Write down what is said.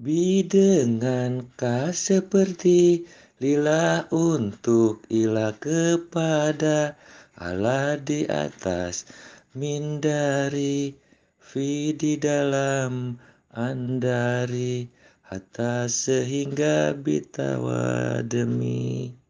Dengan Bidengankah seperti lila untuk ilah kepada Allah di atas mindari fi di dalam andari atas sehingga bitawa demi.